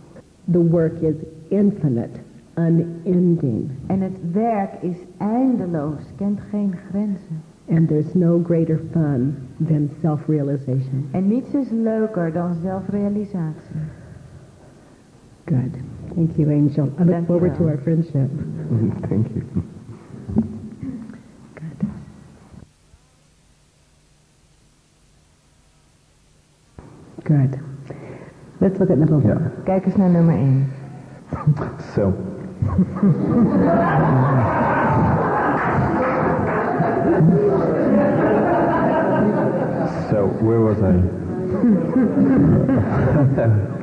The work is infinite, unending, En het werk is eindeloos, kent geen grenzen. and there's no greater fun than self-realization. En niets is leuker dan zelfrealisatie. Good. Thank you, Angel. I look Thank you, forward to our friendship. Thank you. Good. Good. Let's look at number one. Yeah. Kijk eens naar nummer 1. So. so where was I?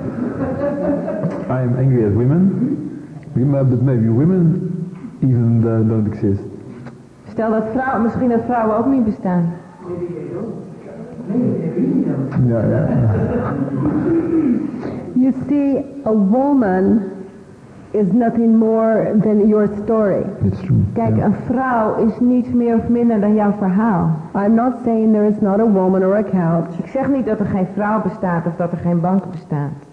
I am angry at women, but maybe women even don't exist. Stel dat vrouwen, misschien dat vrouwen ook niet bestaan. Yeah, yeah. You see, a woman is nothing more than your story. It's true. Kijk, yeah. een vrouw is niets meer of minder dan jouw verhaal. I'm not saying there is not a woman or a couch, Ik zeg niet dat er geen vrouw bestaat of dat er geen bank bestaat.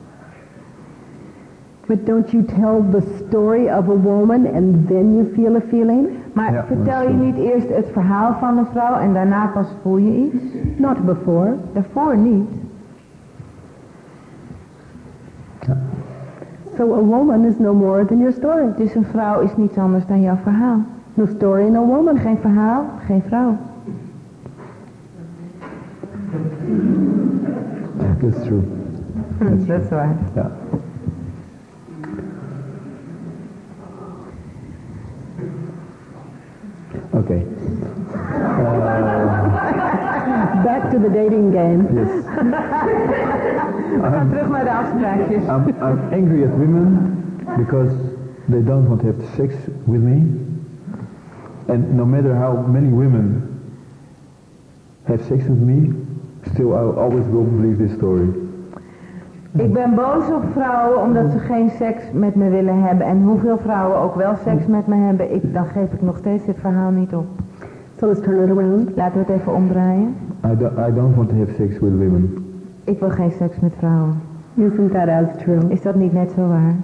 But don't you tell the story of a woman and then you feel a feeling? Maar Ja, vertel je niet eerst het verhaal van een vrouw en daarna pas voel je iets? Not before. Daarvoor niet. So a woman is no more than your story. Dus een vrouw is niets anders dan jouw verhaal. No story, no woman. Geen verhaal, geen vrouw. That's true. Dat is waar. Yeah. Okay. We gaan terug naar de afspraakjes. I'm, I'm angry at women because they don't want to have sex with me. And no matter how many women have sex with me, still I always will believe this story. Ik ben boos op vrouwen omdat ze geen seks met me willen hebben. En hoeveel vrouwen ook wel seks met me hebben, ik, dan geef ik nog steeds dit verhaal niet op. So let's turn it around. Laten we het even omdraaien. I don't, I don't want to have sex with women. Ik wil geen seks met vrouwen. Isn't that as true? Is dat niet net zo waar?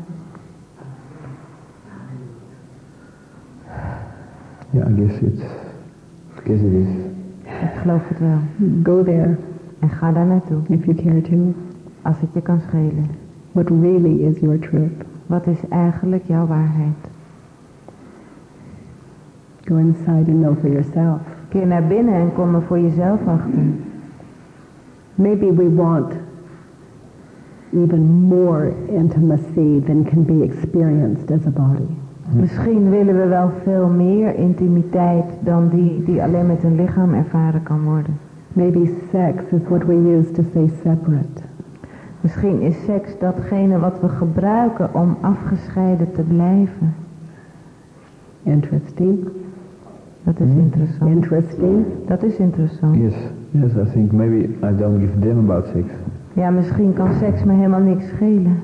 Yeah, I guess it's, I guess it is. Ik geloof het wel. Go there En ga daar naartoe. if you care to. Als het je kan schelen. What really is your truth? Wat is eigenlijk jouw waarheid? Go inside and know for yourself. Keer naar binnen en kom er voor jezelf achter. Maybe we want even more intimacy than can be experienced as a body. Misschien willen we wel veel meer intimiteit dan die die alleen met een lichaam ervaren kan worden. Maybe sex is what we use to stay separate. Misschien is seks datgene wat we gebruiken om afgescheiden te blijven. Interesting. Dat is interessant. Interesting. Dat is interessant. Yes, yes, I think maybe I don't give a damn about sex. Ja, misschien kan seks me helemaal niks schelen.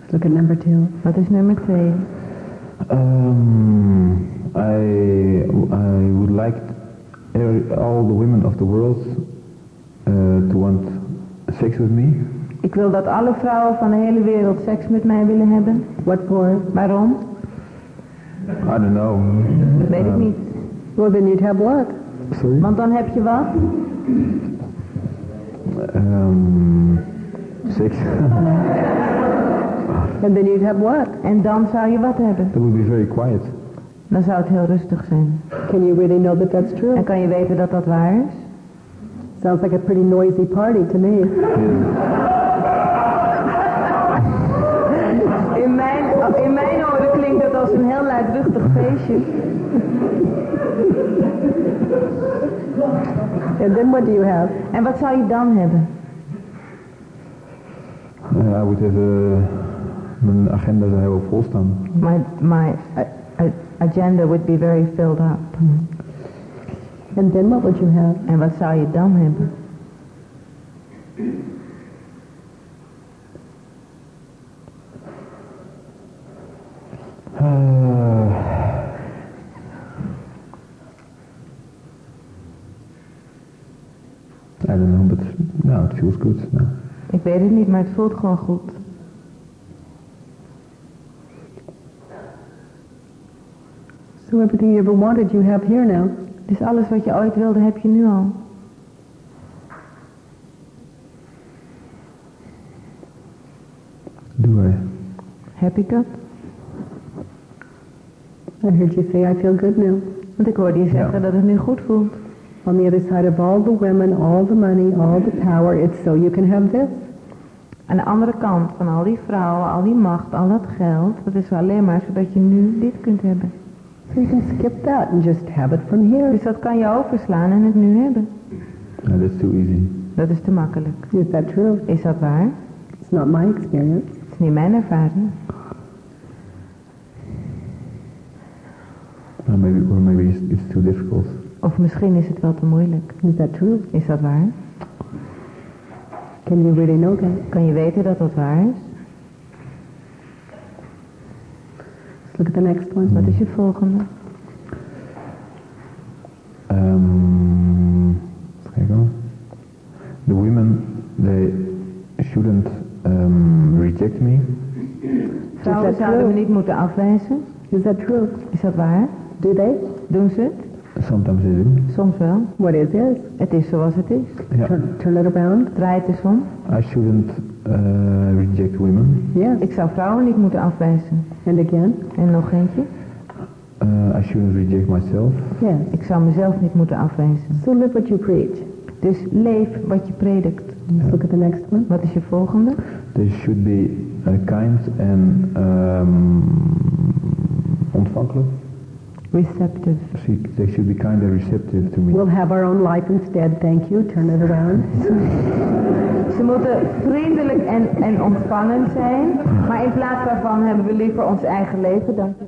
Let's look at number two. Wat is nummer twee? Um, I, I would like all the women of the world uh, to want sex with me. Ik wil dat alle vrouwen van de hele wereld seks met mij willen hebben. What for? Waarom? I don't know. Dat weet ik niet. Well, then you'd have what? Sorry? Want dan heb je wat? Um, six. And then you'd have what? En dan zou je wat hebben. that would be very quiet. Dan zou het heel rustig zijn. Can you really know that that's true? En kan je weten dat dat waar is? Sounds like a pretty noisy party to me. In mijn, in mijn oren klinkt dat als een heel luidruchtig feestje. And then what do you have? En wat zou je dan hebben? Uh, I would have uh, mijn agenda zou heel vol staan. My, my uh, agenda would be very filled up. And then what would you have? En wat zou je dan hebben? Uh, I don't know, but no, it feels good. Ik weet het niet, maar het voelt gewoon goed. So everything you ever wanted, you have here now. Dus alles wat je ooit wilde, heb je nu al. Do I? Heb ik dat? I heard you say, I feel good now. Want ik hoorde je zeggen dat het nu goed voelt. On the other side of all the women, all the money, all the power, it's so you can have this. Aan de andere kant van al die vrouwen, al die macht, al dat geld, dat is alleen maar zodat je nu dit kunt hebben. So you can skip that and just have it from here. Dus dat kan je overslaan en het nu hebben. No, that's too easy. Dat is te makkelijk. Is that true? Is dat waar? It's not my experience. Het is niet mijn ervaring. Or maybe, or maybe it's, it's too difficult. Of misschien is het wel te moeilijk. Is that true? Is dat waar? Can you really know that? Kan je weten dat dat waar is? Let's look at the next one. Wat is je volgende? Um, kijken. The women, they shouldn't um, reject me. Vrouwen zouden me niet moeten afwijzen. Is that true? Is dat waar? Do they? Doen ze het? Sometimes they do. Soms wel. What is is? Het is zoals het is. Yeah. Turn, turn it around. Draai het eens om. I shouldn't uh, reject women. Yes. Ik zou vrouwen niet moeten afwijzen. And again. En nog eentje. Uh, I shouldn't reject myself. Yes. Ik zou mezelf niet moeten afwijzen. So live what you preach. Dus leef wat je predikt. Let's look at the next one. Wat is je volgende? They should be uh, kind and um, ontvankelijk. Receptive. She- They should be kind and receptive to me. We'll have our own life instead. Thank you. Turn it around. Ze moeten vriendelijk en, en ontvangend zijn. Maar in plaats daarvan hebben we liever ons eigen leven. Dank je.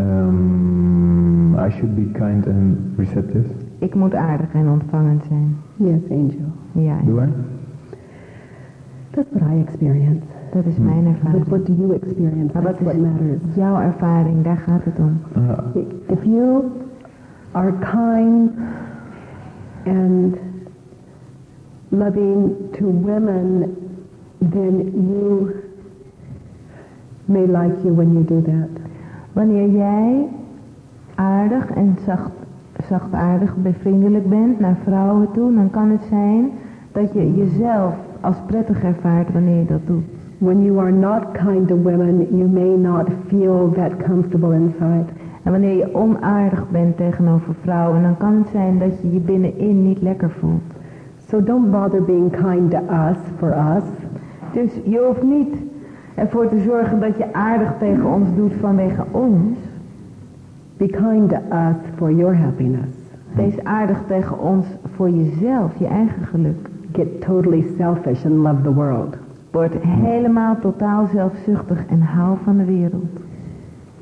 Um, I should be kind and receptive. Ik moet aardig en ontvangend zijn. Yes, Angel. Ja, Do I? That's what I experience. Dat is mijn But ervaring. what do you experience? Maar wat what is matters. jouw ervaring? Daar gaat het om. Uh, If you are kind and loving to women, then you may like you when you do that. Wanneer jij aardig en zacht, zachtaardig, bevriendelijk bent naar vrouwen toe, dan kan het zijn dat je jezelf als prettig ervaart wanneer je dat doet. When you are not kind to women, you may not feel that comfortable inside. En wanneer je onaardig bent tegenover vrouwen, dan kan het zijn dat je je binnenin niet lekker voelt. So don't bother being kind to us for us. Dus je hoeft niet ervoor te zorgen dat je aardig tegen ons doet vanwege ons. Be kind to us for your happiness. Wees aardig tegen ons voor jezelf, je eigen geluk. Get totally selfish and love the world Word helemaal totaal zelfzuchtig en hou van de wereld.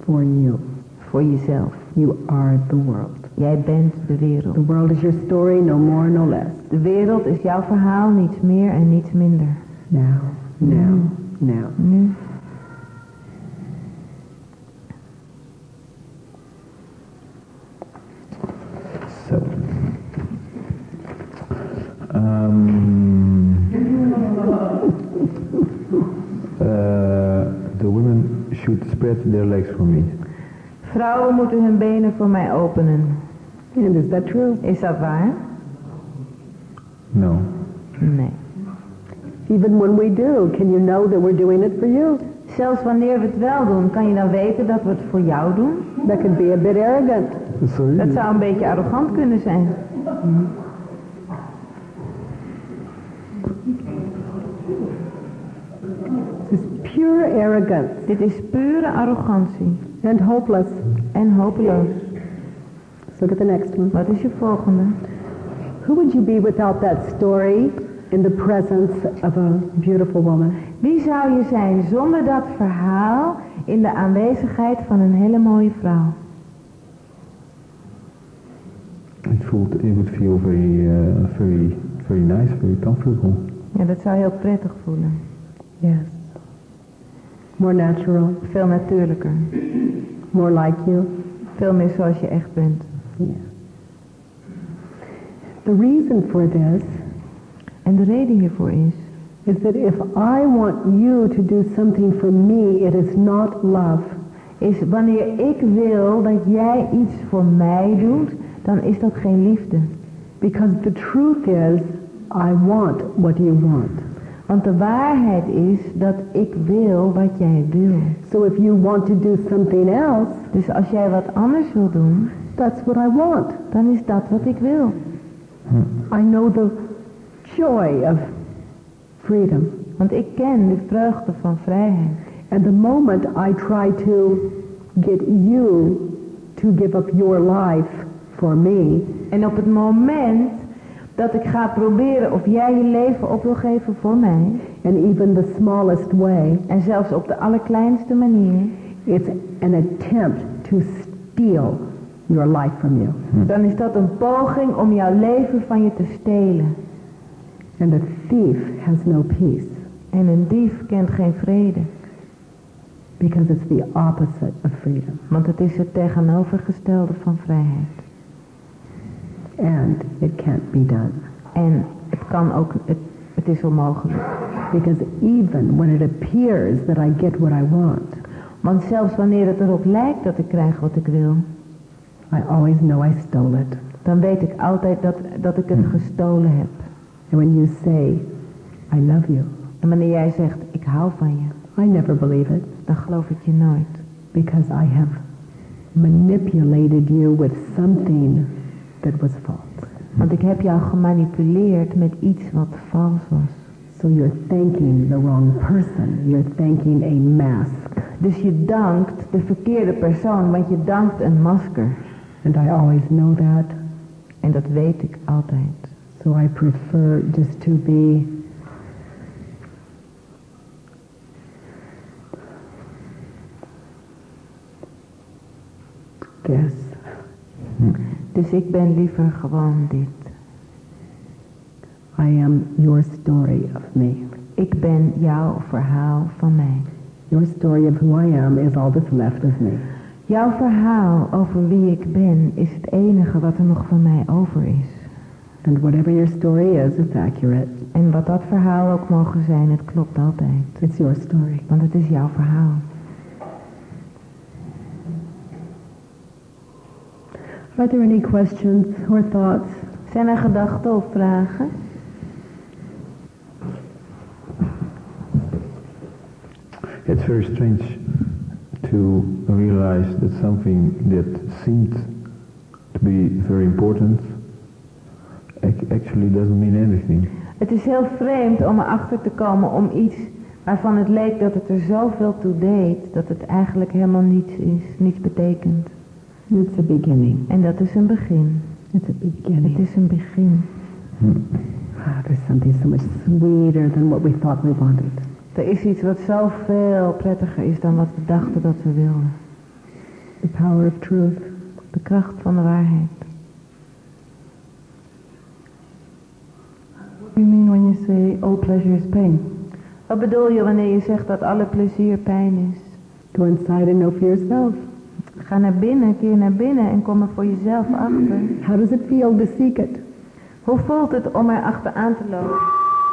for you. Voor jezelf. You are the world. Jij bent de wereld. The world is your story, no more, no less. De wereld is jouw verhaal, niets meer en niets minder. Now, now, now. Nu. So, um, should spread their legs for me. Vrouwen moeten hun benen voor mij openen. And is that true? Is dat waar? No. Nee. Even when we do, can you know that we're doing it for you? Zelfs wanneer we het wel doen, kan je dan weten dat we het voor jou doen? That could be a bit arrogant. Sorry? Dat zou een beetje arrogant kunnen zijn. This is pure arrogance Dit is pure arrogantie and hopeless. en hopeloos. Let's look at the next one. Wat is je volgende? Who would you be without that story in the presence of a beautiful woman? Wie zou je zijn zonder dat verhaal in de aanwezigheid van een hele mooie vrouw? It would, it would feel very, uh, very, very nice, very comfortable. Ja, dat zou heel prettig voelen. Yes. More natural, Veel natuurlijker. more like you. Veel meer zoals je echt bent. Yeah. The reason for this En de reden hiervoor is, is that if I want you to do something for me, it is not love. is wanneer ik wil dat jij iets voor mij doet, dan is dat geen liefde. Because the truth is, I want what you want. Want de waarheid is dat ik wil wat jij wil. So if you want to do something else, Dus als jij wat anders wil doen, that's what I want. dan is dat wat ik wil. I know the joy of freedom. Want ik ken de vreugde van vrijheid. And the moment I try to get you to give up your life for me, En op het moment dat ik ga proberen of jij je leven op wil geven voor mij, and even the smallest way, en zelfs op de allerkleinste manier, it's an attempt to steal your life from you. dan is dat een poging om jouw leven van je te stelen. And the thief has no peace En een dief kent geen vrede, because it's the opposite of freedom. want het is het tegenovergestelde van vrijheid. And it can't be done. En het kan ook, het, het is onmogelijk. Because even when it appears that I get what I want, Want zelfs wanneer het erop lijkt dat ik krijg wat ik wil, I always know I stole it. dan weet ik altijd dat, dat ik het gestolen heb. And when you say, I love you, En wanneer jij zegt, ik hou van je, I never believe it dan geloof ik je nooit. because I have manipulated you with something that was false. Want ik heb jou gemanipuleerd met iets wat vals was. So you're thanking the wrong person. You're thanking a mask. Dus je dankt de verkeerde persoon, want je dankt een masker. And I always know that. En dat weet ik altijd. So I prefer just to be this. Dus ik ben liever gewoon dit. I am your story of me. Ik ben jouw verhaal van mij. Your story of who I am is all that's left of me. Jouw verhaal over wie ik ben is het enige wat er nog van mij over is. And whatever your story is, it's accurate. En wat dat verhaal ook mogen zijn, het klopt altijd. It's your story. Want het is jouw verhaal. Are there any questions or thoughts? Zijn er gedachten of vragen? It's very strange to realize that something that seemed to be very important ac- actually doesn't mean anything. Het is heel vreemd om erachter te komen om iets waarvan het leek dat het er zoveel toe deed, dat het eigenlijk helemaal niets is, niets betekent. It's a beginning. En dat is een begin. It's a Het beginning. is een begin. Ah, there's something so much sweeter than what we thought we wanted. Er is iets wat zoveel prettiger is dan wat we dachten dat we wilden. The power of truth. De kracht van de waarheid. What do you mean when you say all pleasure is pain? Wat bedoel je wanneer je zegt dat alle plezier pijn is? Go inside and know for yourself. Ga naar binnen, keer naar binnen en kom er voor jezelf achter. How does it feel to seek it? Hoe voelt het om er achteraan te lopen?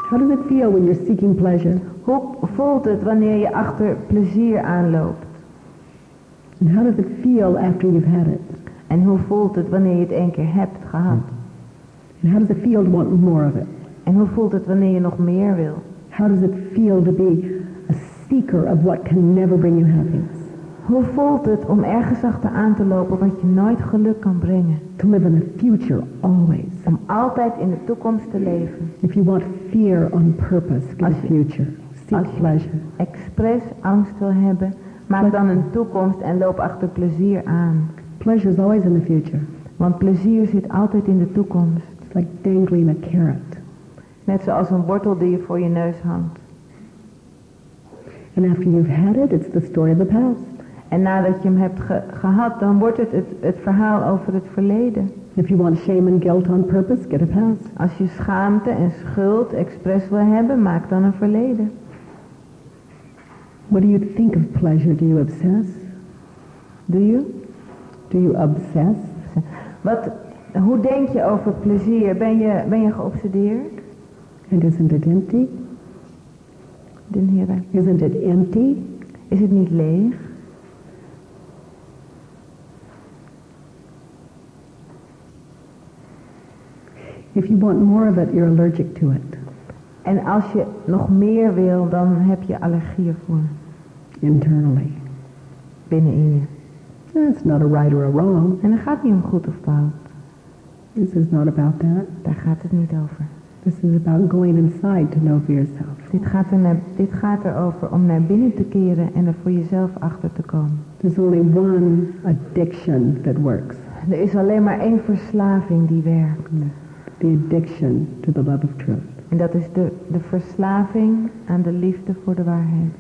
How does it feel when you're seeking pleasure? Hoe voelt het wanneer je achter plezier aanloopt? And how does it feel after you've had it? En hoe voelt het wanneer je het één keer hebt gehad? And how does it feel to want more of it? En hoe voelt het wanneer je nog meer wil? How does it feel to be a seeker of what can never bring you happiness? Hoe voelt het om ergens achteraan te lopen wat je nooit geluk kan brengen? To live in the future always. Om altijd in de toekomst te leven. If you want fear on purpose, get a Als je- future. Seek als je- pleasure. Expres angst wil hebben, maak dan een toekomst en loop achter plezier aan. Pleasure is always in the future. Want plezier zit altijd in de toekomst. It's like dangling a carrot. Net zoals een wortel die je voor je neus hangt. And after you've had it, it's the story of the past. En nadat je hem hebt ge- gehad, dan wordt het, het het verhaal over het verleden. If you want shame and guilt on purpose, get a past. Als je schaamte en schuld expres wil hebben, maak dan een verleden. What do you think of pleasure? Do you obsess? Doe je? Do you obsess? Wat, hoe denk je over plezier? Ben je, ben je geobsedeerd? And isn't it empty? Didn't hear that. Isn't it empty? Is het niet leeg? If you want more of it, you're allergic to it En als je nog meer wil, dan heb je allergie ervoor. internally. Binnenin je. It's not a right or a wrong. En dan gaat het niet om goed of fout. This is not about that. Daar gaat het niet over. This is about going inside to know for yourself. Dit gaat, er naar, dit gaat erover om naar binnen te keren en er voor jezelf achter te komen. There's only one addiction that works. Er is alleen maar één verslaving die werkt. The addiction to the love of truth. En dat is de, de verslaving aan de liefde voor de waarheid.